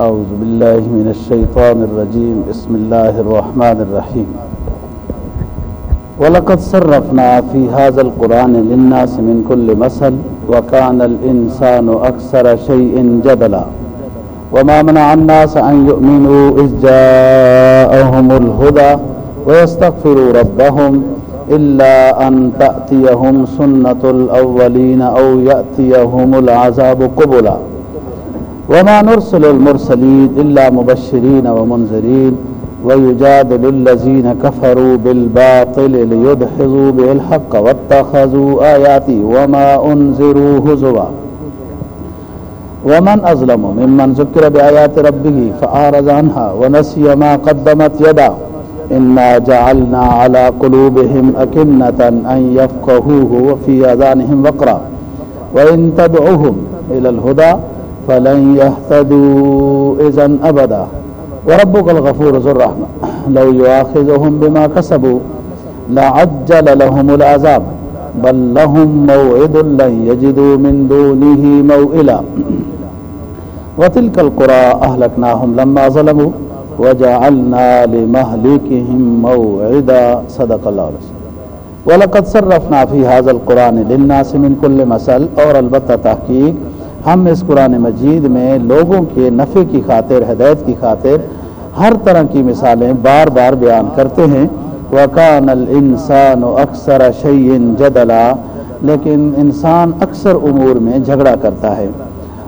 اعوذ باللہ من الشیطان الرجیم بسم اللہ الرحمن الرحیم ولقد صرفنا في هذا القرآن للناس من كل مثل وكان الإنسان أكثر شيء جدلا وما منع الناس أن يؤمنوا إذ جاءهم الهدى ويستغفروا ربهم إلا أن تأتيهم سنة الأولين أو يأتيهم العذاب قبلا وما نرسل المرسلين إلا مبشرين ومنذرين ويجادل الذين كفروا بالباطل ليدحضوا به الحق واتخذوا آياتي وما أنذروا هزوا ومن أظلم ممن ذكر بآيات ربه فأعرض عنها ونسي ما قدمت يده إنا جعلنا على قلوبهم أكنة أن يفقهوه وفي آذانهم وقرا وإن تدعوهم إلى الهدى فلن يهتدوا إذا أبدا وربك الغفور ذو الرحمة. لو يؤاخذهم بما كسبوا لعجل لهم العذاب. بل لهم موعد لن يجدوا من دونه موئلا. وتلك القرى أهلكناهم لما ظلموا وجعلنا لمهلكهم موعدا. صدق الله رسول ولقد صرفنا في هذا القرآن للناس من كل مثل اور البتہ تحقیق ہم اس قرآن مجید میں لوگوں کے نفع کی خاطر، ہدایت کی خاطر ہر طرح کی مثالیں بار بار بیان کرتے ہیں۔ وکان الانسان اکثر شعین جدلا، لیکن انسان اکثر امور میں جھگڑا کرتا ہے۔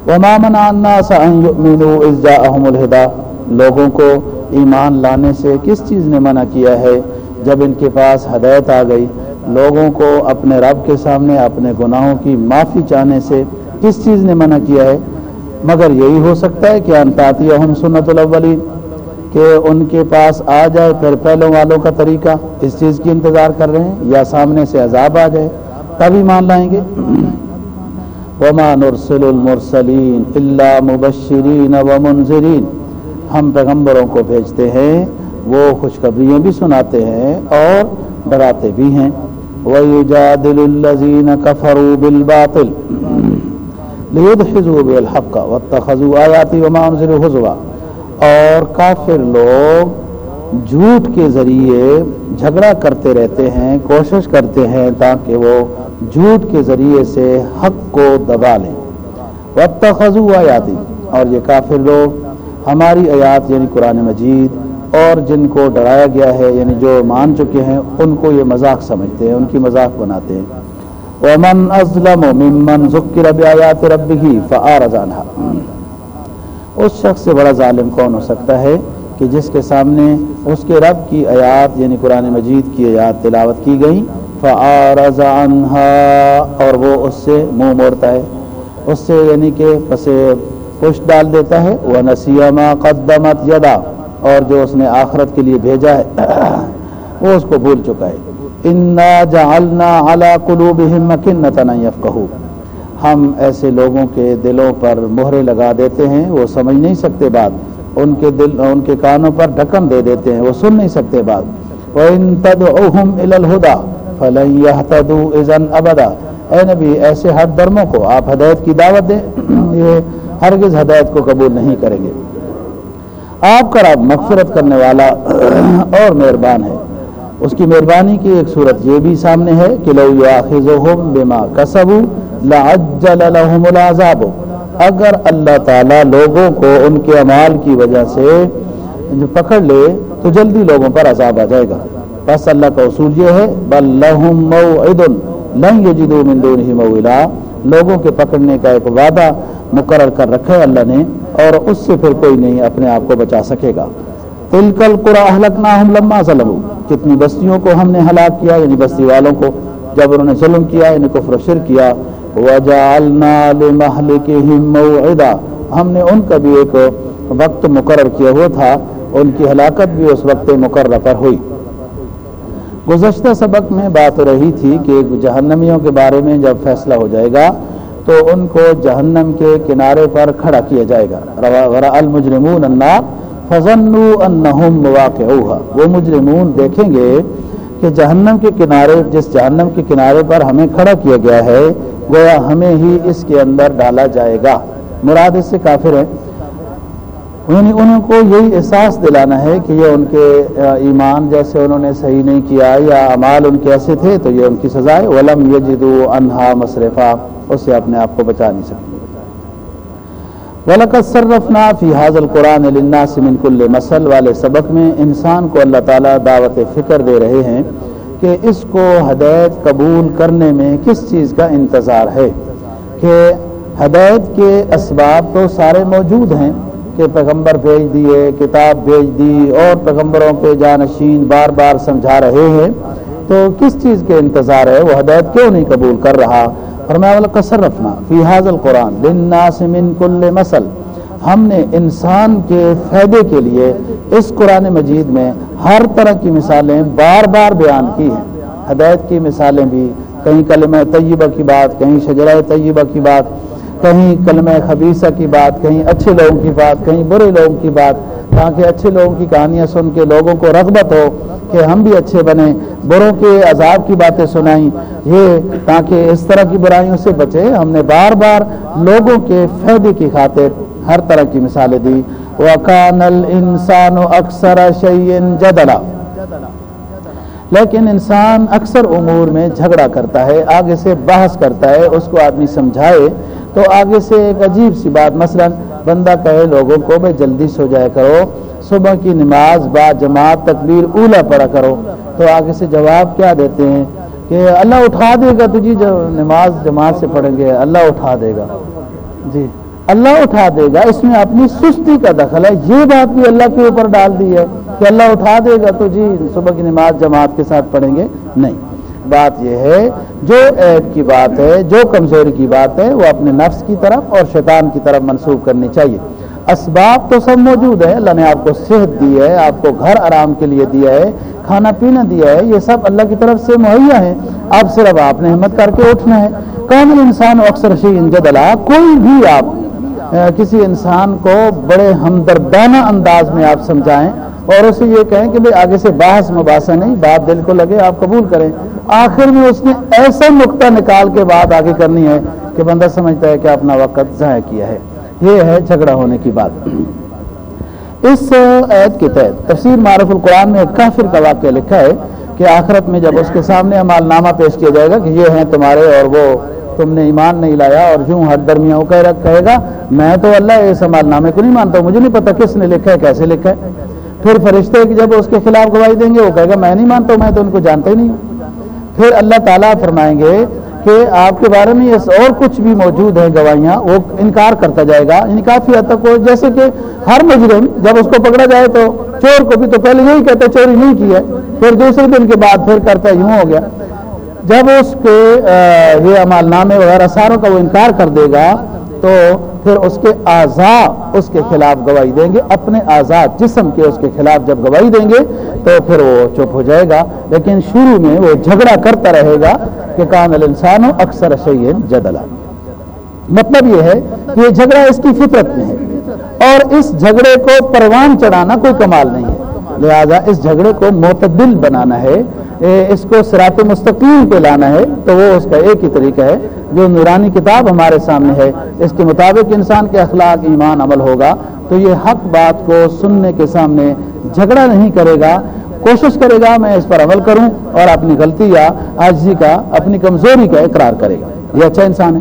وما منع الناس ان يؤمنوا اذ جاءهم الهدى۔ لوگوں کو ایمان لانے سے کس چیز نے منع کیا ہے؟ جب ان کے پاس ہدایت آ گئی، لوگوں کو اپنے رب کے سامنے، اپنے گناہوں کی معافی چاہنے سے کس چیز نے منع کیا ہے؟ مگر یہی ہو سکتا ہے کہ انتاتی ہم سنت الاولین، کہ ان کے پاس آ جائے، پھر پہلوں والوں کا طریقہ اس چیز کی انتظار کر رہے ہیں، یا سامنے سے عذاب آ جائے تبھی مان لائیں گے۔ وما نرسل المرسلین الا مبشرین و منذرین۔ ہم پیغمبروں کو بھیجتے ہیں، وہ خوشخبریاں بھی سناتے ہیں اور ڈراتے بھی ہیں۔ وَيُجَادِلُ الَّذِينَ كَفَرُوا بِالْبَاطِلِ۔ لِيُدْحِزُوا بِالْحَقَّ وَاتَّخَذُوا آيَاتِ وَمَا أُنزِلُوا هُزُوًا اور کافر لوگ جھوٹ کے ذریعے جھگڑا کرتے رہتے ہیں، کوشش کرتے ہیں تاکہ وہ جھوٹ کے ذریعے سے حق کو دبا لیں۔ وَاتَّخَذُوا آيَاتِ اور یہ کافر لوگ ہماری آیات یعنی قرآن مجید اور جن کو ڈرایا گیا ہے یعنی جو مان چکے ہیں، ان کو یہ مذاق سمجھتے ہیں، ان کی مذاق بناتے ہیں۔ ومن ازلم ممن ذکر بآیات ربه فاعرض عنها. اس شخص سے بڑا ظالم کون ہو سکتا ہے کہ جس کے سامنے اس کے رب کی آیات یعنی قرآن مجید کی آیات تلاوت کی گئی فاعرض عنها اور وہ اس سے منہ موڑتا ہے۔ اس سے یعنی کہ پسے پشت ڈال دیتا ہے۔ وہ نسیما قدمت یدا اور جو اس نے آخرت کے لیے بھیجا ہے، وہ اس کو بھول چکا ہے۔ انا جعلنا على قلوبهم مكنة ان يفقهوا ہم ایسے لوگوں کے دلوں پر مہرے لگا دیتے ہیں، وہ سمجھ نہیں سکتے بات۔ ان کے دل، ان کے کانوں پر ڈھکن دے دیتے ہیں، وہ سن نہیں سکتے بات۔ وَإِن تَدْعُهُمْ إِلَى الْهُدَى فَلَن يَهْتَدُوا إِذًا أَبَدًا۔ اے نبی، ایسے ہر درموں کو آپ ہدایت کی دعوت دیں۔ یہ ہرگز ہدایت کو قبول نہیں کریں گے۔ آپ کا رب مغفرت کرنے والا اور مہربان ہے۔ اس کی مہربانی کی ایک صورت یہ بھی سامنے ہے کہ لو یاخذہم بما کسبوا لعجل لهم العذاب. اگر اللہ تعالی لوگوں کو ان کے اعمال کی وجہ سے پکڑ لے، تو جلدی لوگوں پر عذاب آ جائے گا۔ بس اللہ کا اصول یہ ہے، بل لهم موعد لن يجدوا من دونه موئلا۔ لوگوں کے پکڑنے کا ایک وعدہ مقرر کر رکھا ہے اللہ نے، اور اس سے پھر کوئی نہیں اپنے آپ کو بچا سکے گا۔ تلکل قرآ اہلکناہم لما ظلموا، کتنی بستیوں کو ہم نے ہلاک کیا یعنی بستی والوں کو، جب انہوں نے ظلم کیا یعنی کفر شر کیا، وجعلنا لمہلکہم موعدا۔ ہم نے ان کا بھی ایک وقت مقرر کیا ہوا تھا، ان کی ہلاکت بھی اس وقت مقرر پر ہوئی۔ گزشتہ سبق میں بات رہی تھی کہ جہنمیوں کے بارے میں جب فیصلہ ہو جائے گا، تو ان کو جہنم کے کنارے پر کھڑا کیا جائے گا۔ المجرمون النار فضنوا انہم مواقعوها۔ وہ مجرمون دیکھیں گے کہ جہنم کے کنارے، جس جہنم کے کنارے پر ہمیں کھڑا کیا گیا ہے، گویا ہمیں ہی اس کے اندر ڈالا جائے گا۔ مراد اس سے کافر ہے یعنی انہوں کو یہی احساس دلانا ہے کہ یہ ان کے ایمان جیسے انہوں نے صحیح نہیں کیا یا امال ان کے ایسے تھے تو یہ ان کی سزا ہے۔ ولم یجدو انہا مصرفہ اس سے اپنے آپ کو بچا نہیں سکتے۔ ولقت صرفنا فی حاضل قرآن للناس من کل مسل والے سبق میں انسان کو اللہ تعالیٰ دعوت فکر دے رہے ہیں کہ اس کو ہدایت قبول کرنے میں کس چیز کا انتظار ہے کہ ہدایت کے اسباب تو سارے موجود ہیں کہ پیغمبر بھیج دیے، کتاب بھیج دی اور پیغمبروں کے جانشین بار بار سمجھا رہے ہیں تو کس چیز کے انتظار ہے؟ وہ ہدایت کیوں نہیں قبول کر رہا؟ فرمایا والا کثر رفنا فی حاض القرآن للناس من کل مسل ہم نے انسان کے فائدے کے لیے اس قرآن مجید میں ہر طرح کی مثالیں بار بار بیان کی ہیں۔ ہدایت کی مثالیں بھی، کہیں کلمہ طیبہ کی بات، کہیں شجرہ طیبہ کی بات، کہیں کلمہ خبیصہ کی بات، کہیں اچھے لوگوں کی بات، کہیں برے لوگوں کی بات، تاکہ اچھے لوگوں کی کہانیاں سن کے لوگوں کو رغبت ہو۔ کہ ہم بھی اچھے بنیں بروں کے عذاب کی باتیں سنائیں، یہ تاکہ اس طرح کی برائیوں سے بچے۔ ہم نے بار بار لوگوں کے فائدے کی خاطر ہر طرح کی مثالیں دی۔ وَقَانَ الْإِنسَانُ أَكْسَرَ شَيْءٍ جَدَلَ لیکن انسان اکثر امور میں جھگڑا کرتا ہے، آگے سے بحث کرتا ہے، اس کو آدمی سمجھائے تو آگے سے ایک عجیب سی بات، مثلا بندہ کہے لوگوں کو، بھائی جلدی سو جائے کرو صبح کی نماز با جماعت تکبیر اولا پڑھا کرو۔ تو آگے سے جواب کیا دیتے ہیں کہ اللہ اٹھا دے گا تجھے جو نماز جماعت سے پڑھیں گے، اللہ اٹھا دے گا۔ جی اللہ اٹھا دے گا۔ اس میں اپنی سستی کا دخل ہے۔ یہ بات بھی اللہ کے اوپر ڈال دی ہے کہ اللہ اٹھا دے گا تو جی صبح کی نماز جماعت کے ساتھ پڑھیں گے۔ نہیں، بات یہ ہے، جو عیب کی بات ہے، جو کمزوری کی بات ہے، وہ اپنے نفس کی طرف اور شیطان کی طرف منسوخ کرنی چاہیے۔ اسباب تو سب موجود ہے اللہ نے آپ کو صحت دی ہے، آپ کو گھر آرام کے لیے دیا ہے، کھانا پینا دیا ہے، یہ سب اللہ کی طرف سے مہیا ہے اب صرف آپ نے ہمت کر کے اٹھنا ہے۔ کون انسان اکثر جدلا، کوئی بھی آپ کسی انسان کو بڑے ہمدردانہ انداز میں آپ سمجھائیں اور اسے یہ کہیں کہ بھائی آگے سے باحث مباحثہ نہیں، بات دل کو لگے، آپ قبول کریں۔ آخر میں اس نے ایسا نقطہ نکال کے بات آگے کرنی ہے کہ بندہ سمجھتا ہے کہ اپنا وقت ضائع کیا ہے۔ یہ ہے جھگڑا ہونے کی بات۔ اس عید کے تحت تفسیر معرف القرآن میں ایک کافر کا واقعہ لکھا ہے کہ آخرت میں جب اس کے سامنے امال نامہ پیش کیا جائے گا کہ یہ ہیں تمہارے اور وہ تم نے ایمان نہیں لایا اور جو ہر درمیاں کہے گا، میں تو اللہ اس امال نامے کو نہیں مانتا مجھے نہیں پتا کس نے لکھا ہے، کیسے لکھا ہے۔ پھر فرشتے کی جب اس کے خلاف گواہی دیں گے، وہ کہے گا، میں نہیں مانتا میں تو ان کو جانتا ہی نہیں ہوں۔ پھر اللہ تعالیٰ فرمائیں گے کہ آپ کے بارے میں یہ اور کچھ بھی موجود ہیں گواہیاں، وہ انکار کرتا جائے گا۔ یعنی کافی حد تک جیسے کہ ہر مجرم جب اس کو پکڑا جائے تو چور کو بھی تو پہلے یہی کہتا ہے چوری نہیں کی ہے۔ پھر دوسرے دن کے بعد پھر کرتا ہے، یوں ہو گیا۔ جب اس کے یہ عمال نامے وغیرہ ساروں کا وہ انکار کر دے گا تو پھر اس کے آزاد اس کے خلاف گواہی دیں گے، اپنے آزاد جسم کے اس کے خلاف جب گواہی دیں گے تو پھر وہ چپ ہو جائے گا۔ لیکن شروع میں وہ جھگڑا کرتا رہے گا کہ کام الانسان اکثر شعین جدلا۔ مطلب یہ ہے کہ یہ جھگڑا اس کی فطرت میں ہے۔ اور اس جھگڑے کو پروان چڑھانا کوئی کمال نہیں ہے۔ لہذا اس جھگڑے کو معتدل بنانا ہے۔ اس کو سرات مستقیم پہ لانا ہے، تو وہ اس کا ایک ہی طریقہ ہے، جو نورانی کتاب ہمارے سامنے ہے۔ اس کے مطابق انسان کے اخلاق، ایمان عمل ہوگا۔ تو یہ حق بات کو سننے کے سامنے جھگڑا نہیں کرے گا۔ کوشش کرے گا، میں اس پر عمل کروں اور اپنی غلطی یا آجزی کا، اپنی کمزوری کا اقرار کرے گا۔ یہ اچھا انسان ہے۔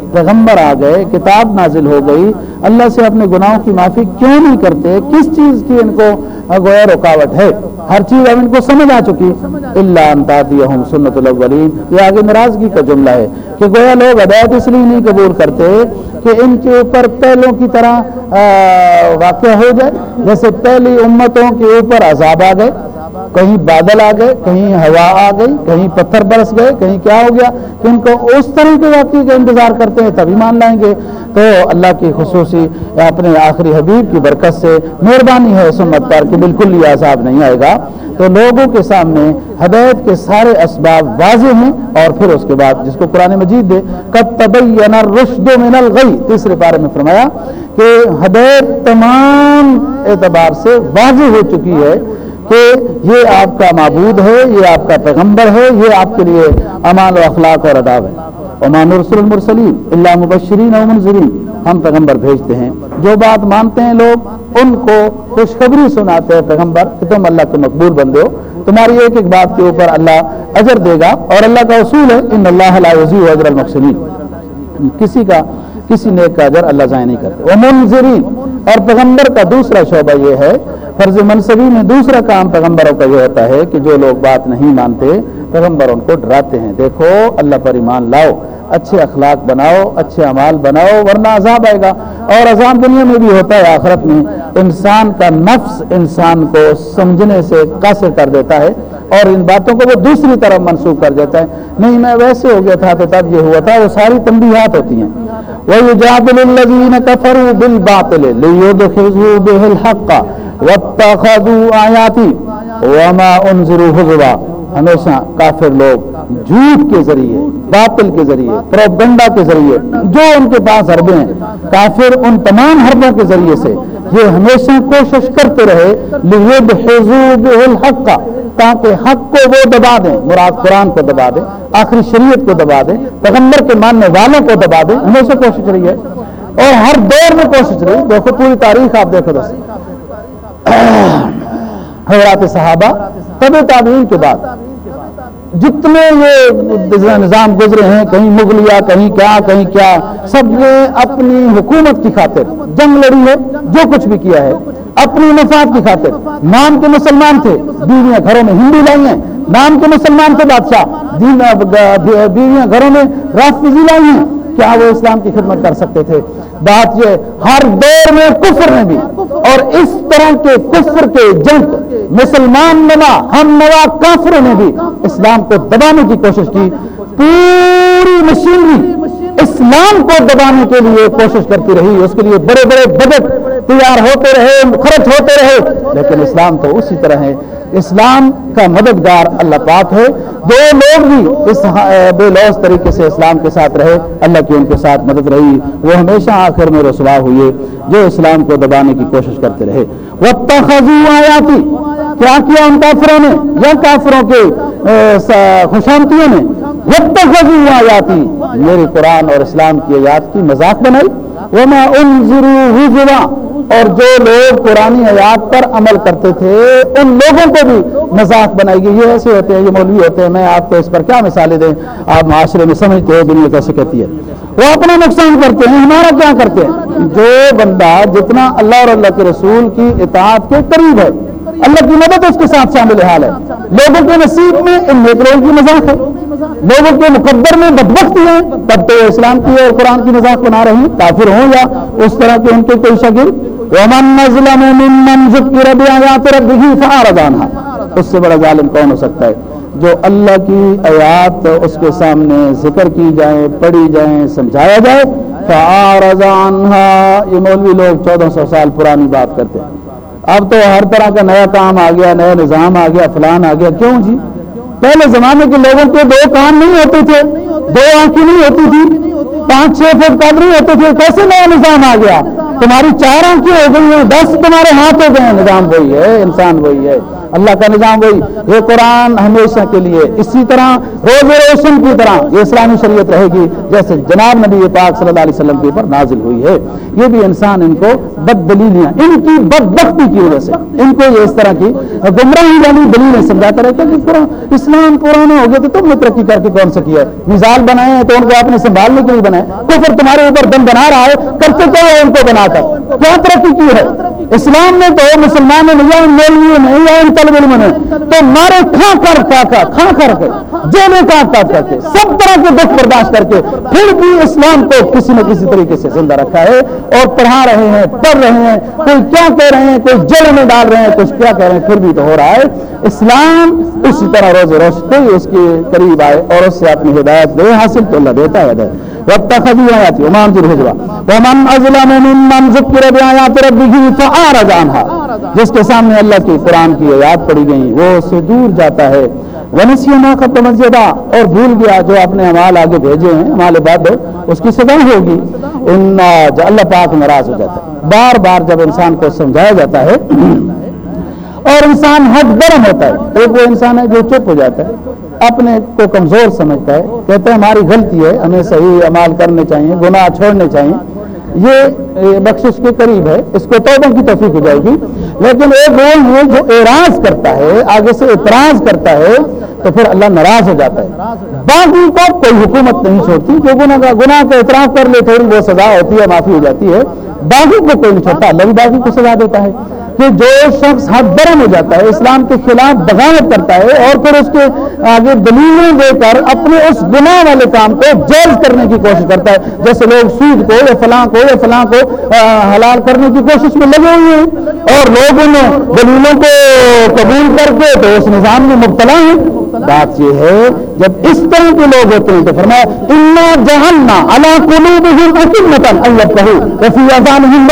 پیغمبر آ گئے، کتاب نازل ہو گئی، اللہ سے اپنے گناہوں کی معافی کیوں نہیں کرتے؟ کس چیز کی ان کو گویا رکاوٹ ہے؟ ہر چیز اب ان کو سمجھ آ چکی۔ اللہ انتادی سنت الاولین یہ آگے ناراضگی کا جملہ ہے کہ گویا لوگ ہدایت اس لیے نہیں قبول کرتے کہ ان کے اوپر پہلوں کی طرح واقع ہو جائے۔ جیسے پہلی امتوں کے اوپر عذاب آ گئے۔ کہیں بادل آ گئے، کہیں ہوا آ گئی، کہیں پتھر برس گئے، کہیں کیا ہو گیا؟ کہ ان کو اس طرح کے واقعے کا انتظار کرتے ہیں تبھی مان لائیں گے۔ تو اللہ کی خصوصی اپنے آخری حبیب کی برکت سے مہربانی ہے سمت پر کہ بالکل یہ عذاب نہیں آئے گا۔ تو لوگوں کے سامنے ہدایت کے سارے اسباب واضح ہیں اور پھر اس کے بعد جس کو قرآن مجید دے کب تبین رشد من الغی، تیسرے پارے میں فرمایا کہ ہدایت تمام اعتبار سے واضح ہو چکی ہے۔ کہ یہ آپ کا معبود ہے، یہ آپ کا پیغمبر ہے، یہ آپ کے لیے امان و اخلاق اور اداب ہے۔ امان رسول المرسلیم اللہ مبشرین و منظرین ہم پیغمبر بھیجتے ہیں۔ جو بات مانتے ہیں لوگ، ان کو خوشخبری سناتے ہیں پیغمبر کہ تم اللہ کے مقبول بندے ہو۔ تمہاری ایک ایک بات کے اوپر اللہ اجر دے گا اور اللہ کا اصول ہے، ان اللہ اجر المحسنین۔ کسی کا، کسی نیک کا اجر اللہ ضائع نہیں کرتے وہ منظرین اور پیغمبر کا دوسرا شعبہ یہ ہے، فرض منصبی میں دوسرا کام پیغمبروں کا یہ ہوتا ہے کہ جو لوگ بات نہیں مانتے، پیغمبر ان کو ڈراتے ہیں۔ دیکھو، اللہ پر ایمان لاؤ، اچھے اخلاق بناؤ، اچھے امال بناؤ، ورنہ عذاب آئے گا۔ اور عذاب دنیا میں بھی ہوتا ہے، آخرت میں۔ انسان کا نفس انسان کو سمجھنے سے قصر کر دیتا ہے اور ان باتوں کو وہ دوسری طرف منسوخ کر دیتا ہے۔ نہیں، میں ویسے ہو گیا تھا تو تب یہ ہوا تھا، وہ ساری تنبیہات ہوتی ہیں۔ وہ جاب الزین کفر بل باطل الحق آیاتی وما انذروا حضوا ہمیشہ کافر لوگ جھوٹ کے ذریعے، باطل کے ذریعے، پروپگنڈا کے ذریعے، جو ان کے پاس حربے ہیں، کافر ان تمام حربوں کے ذریعے سے یہ ہمیشہ کوشش کرتے رہے الحق کا تاکہ حق کو وہ دبا دیں، مراد قرآن کو دبا دیں، آخری شریعت کو دبا دیں، پیغمبر کے ماننے والوں کو دبا دیں، ہمیشہ کوشش رہی ہے۔ اور ہر دور میں کوشش رہی، دیکھو پوری تاریخ آپ دیکھو دس حضرات صحابہ طب تعبیر کے بعد۔ جتنے یہ نظام گزرے ہیں، کہیں مغلیہ، کہیں کیا کہیں کیا، سب نے اپنی حکومت کی خاطر جنگ لڑی ہے، جو کچھ بھی کیا ہے۔ اپنی مفاد کی خاطر نام کے مسلمان تھے۔ بیویاں گھروں میں ہندو لائی ہیں۔ نام کے مسلمان تھے بادشاہ۔ بیویاں گھروں میں رافضی لائی ہیں۔ کیا وہ اسلام کی خدمت کر سکتے تھے؟ بات یہ ہر دور میں کفر میں بھی۔ اور اس طرح کے کفر کے جنگ، مسلمان نما، ہم نوا کافروں نے بھی اسلام کو دبانے کی کوشش کی۔ پوری مشینری اسلام کو دبانے کے لیے کوشش کرتی رہی۔ اس کے لیے بڑے بڑے بجٹ تیار ہوتے رہے خرچ ہوتے رہے۔ لیکن اسلام تو اسی طرح ہے۔ اسلام کا مددگار اللہ پاک ہے۔ دو لوگ بھی اس بے لوس طریقے سے اسلام کے ساتھ رہے۔ اللہ کی ان کے ساتھ مدد رہی۔ وہ ہمیشہ آخر میں رسوا ہوئے۔ جو اسلام کو دبانے کی کوشش کرتے رہے۔ وہ آیاتی کیا کیا ان کافروں نے؟ یا کافروں کے خوشامتیوں نے؟ وہ تخذو آیاتی میرے قرآن اور اسلام کی آیات کی مذاق بنائی۔ وہ میں ان ضرور اور جو لوگ پرانی حیات پر عمل کرتے تھے، ان لوگوں کو بھی مذاق بنائی گئی۔ یہ ایسے ہوتے ہیں، یہ مولوی ہوتے ہیں۔ میں آپ کو اس پر کیا مثالیں دیں؟ آپ معاشرے میں سمجھتے ہو دنیا کیسے کہتی ہے۔ وہ اپنا نقصان کرتے ہیں، ہمارا کیا کرتے ہیں؟ جو بندہ جتنا اللہ اور اللہ کے رسول کی اطاعت کے قریب ہے، اللہ کی مدد اس کے ساتھ شامل حال ہے۔ لوگوں کے نصیب میں ان نیکروں کی مذاق ہے۔ لوگوں کے مقدر میں بدبختی ہیں، تب تو اسلام کی اور قرآن کی مذاق بنا رہی ہیں، کافر ہوں یا اس طرح کے ان کے کوئی شکل اس سے بڑا ظالم کون ہو سکتا ہے؟ جو اللہ کی آیات اس کے سامنے ذکر کی جائیں، پڑھی جائیں، سمجھایا جائے یہ مولوی لوگ چودہ سو سال پرانی بات کرتے ہیں۔ اب تو ہر طرح کا نیا کام آ گیا، نیا نظام آ گیا، فلان آ گیا۔ کیوں جی؟ پہلے زمانے کے لوگوں کے دو کام نہیں ہوتے تھے، دو آنکھیں نہیں ہوتی تھی پانچ چھ فٹ قدر نہیں ہوتے تھے، کیسے نیا نظام آ گیا؟ تمہاری چار آنکھیں ہو گئی ہیں؟ دس تمہارے ہاتھ ہو گئے ہیں۔ نظام وہی ہے، انسان وہی ہے۔ اللہ کا نظام وہی۔ یہ قرآن ہمیشہ کے لیے اسی طرح، روز روشن کی طرح یہ اسلامی شریعت رہے گی، جیسے جناب نبی پاک صلی اللہ علیہ وسلم کے اوپر نازل ہوئی ہے۔ یہ بھی انسان ان کو بد دلیلیاں ان کی بد بختی کی وجہ سے۔ ان کو یہ اس طرح کی گمراہی والی دلیلیں سمجھاتا رہتا کہ قرآن اسلام پرانا ہو گیا تو تم نے ترقی کر کے کون سا کیا ہے؟ مثال بنائے ہیں تو ان کو آپ نے سنبھالنے کے لیے بنائے۔ تو پھر تمہارے اوپر دم بنا رہا ہے، کرتے کیا ان کو بنا کر کیا ترقی کی ہے؟ اسلام نے تو مسلمانوں نے یا مولویوں نے یا ان طلب علم نے تو مارے کھا کر کھا کر کھا کر کے جیلے کاٹ کاٹ کر کے، سب طرح کے دکھ برداشت کر کے، پھر بھی اسلام کو کسی نہ کسی طریقے سے زندہ رکھا ہے اور پڑھا رہے ہیں، پڑھ رہے ہیں، کوئی کیا کہہ رہے ہیں، کوئی جیل میں ڈال رہے ہیں، کچھ کیا کہہ رہے ہیں، پھر بھی تو ہو رہا ہے۔ اسلام اسی طرح روز روز کوئی اس کے قریب آئے اور اس سے اپنی ہدایت دے، حاصل تو اللہ دیتا ہے۔ واتخذوا آياتي وما انذر هجوا ومن اظلم ممن ذكر بآيات ربه فأعرض عنها. جس کے سامنے اللہ کی قرآن کی آیات پڑھی گئی وہ اس سے دور جاتا ہے۔ ونسی ما قدم الزدا اور بھول گیا جو اپنے اعمال آگے بھیجے ہیں اعمال بعد اس کی سزا ہوگی۔ ان اللہ پاک ناراض ہو جاتا ہے۔ بار بار جب انسان کو سمجھایا جاتا ہے اور انسان حد برم ہوتا ہے۔ ایک وہ انسان ہے جو چپ ہو جاتا ہے، اپنے کو کمزور سمجھتا ہے کہتے ہیں ہماری غلطی ہے، ہمیں صحیح عمال کرنے چاہیے، گناہ چھوڑنے چاہیے۔ یہ بخشش کے قریب ہے، اس کو توبہ کی توفیق ہو جائے گی۔ لیکن ایک وہ ہے جو اعراض کرتا ہے، آگے سے اعتراض کرتا ہے، تو پھر اللہ ناراض ہو جاتا ہے۔ باقی کو کوئی حکومت نہیں چھوڑتی، جو گناہ کا گناہ کا اعتراف کر لے، تھوڑی وہ سزا ہوتی ہے، معافی ہو جاتی ہے۔ باغی کو کوئی نہیں چھوڑتا، اللہ بھی باغی کو سزا دیتا ہے۔ کہ جو شخص حد برم ہو جاتا ہے، اسلام کے خلاف بغاوت کرتا ہے اور پھر اس کے آگے دلیلیں دے کر اپنے اس گناہ والے کام کو جیز کرنے کی کوشش کرتا ہے۔ جیسے لوگ سود کو یا فلاں کو یا فلاں کو حلال کرنے کی کوشش میں لگے ہوئے ہیں اور لوگ ان دلیلوں کو قبول کر کے تو اس نظام میں مبتلا ہیں۔ بات یہ ہے جب اس طرح کے لوگ ہوتے ہیں تو فرمایا انا جہننا اللہ قلوبہم اکمتن اللہ کہو وفی اذانہم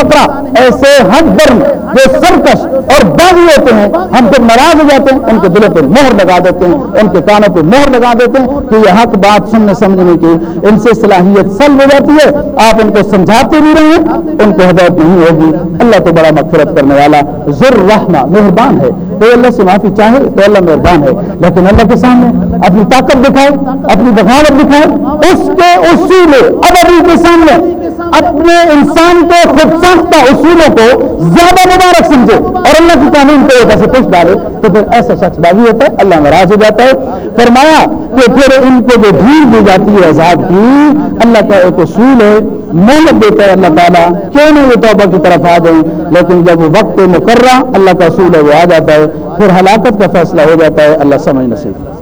ایسے حد برم جو سرکش اور باغی ہوتے ہیں، ہم پھر ناراض ہو جاتے ہیں، ان کے دلوں پہ مہر لگا دیتے ہیں، ان کے کانوں پہ مہر لگا دیتے ہیں کہ یہ حق بات سننے سمجھنے کی، ان سے صلاحیت سلب ہو جاتی ہے۔ آپ ان کو سمجھاتے بھی رہے ان کو ہدایت نہیں ہوگی۔ اللہ تو بڑا مغفرت کرنے والا ذر رحمہ مہربان ہے۔ تو اللہ سے معافی چاہے تو اللہ مہربان ہے۔ لیکن اللہ کے سامنے اپنی طاقت دکھائے، اپنی بغاوت دکھائے، اس کے اصول ابھی کے سامنے اپنے انسان کے خود ساختہ اصولوں کو زیادہ مبارک سمجھے اور اللہ کی قانون کو ایسا سے کچھ ڈالے تو پھر ایسا شخص باغی ہوتا ہے، اللہ ناراض ہو جاتا ہے۔ فرمایا کہ پھر ان کو جو ڈھیل دی جاتی ہے، عذاب کی، اللہ کا ایک اصول ہے۔ محنت دیتا ہے اللہ تعالیٰ۔ کیوں نہیں وہ توبہ کی طرف آ گئی لیکن جب وہ وقت مقررہ، اللہ کا اصول ہے، وہ آ جاتا ہے۔ پھر ہلاکت کا فیصلہ ہو جاتا ہے۔ اللہ سمجھ نصیب۔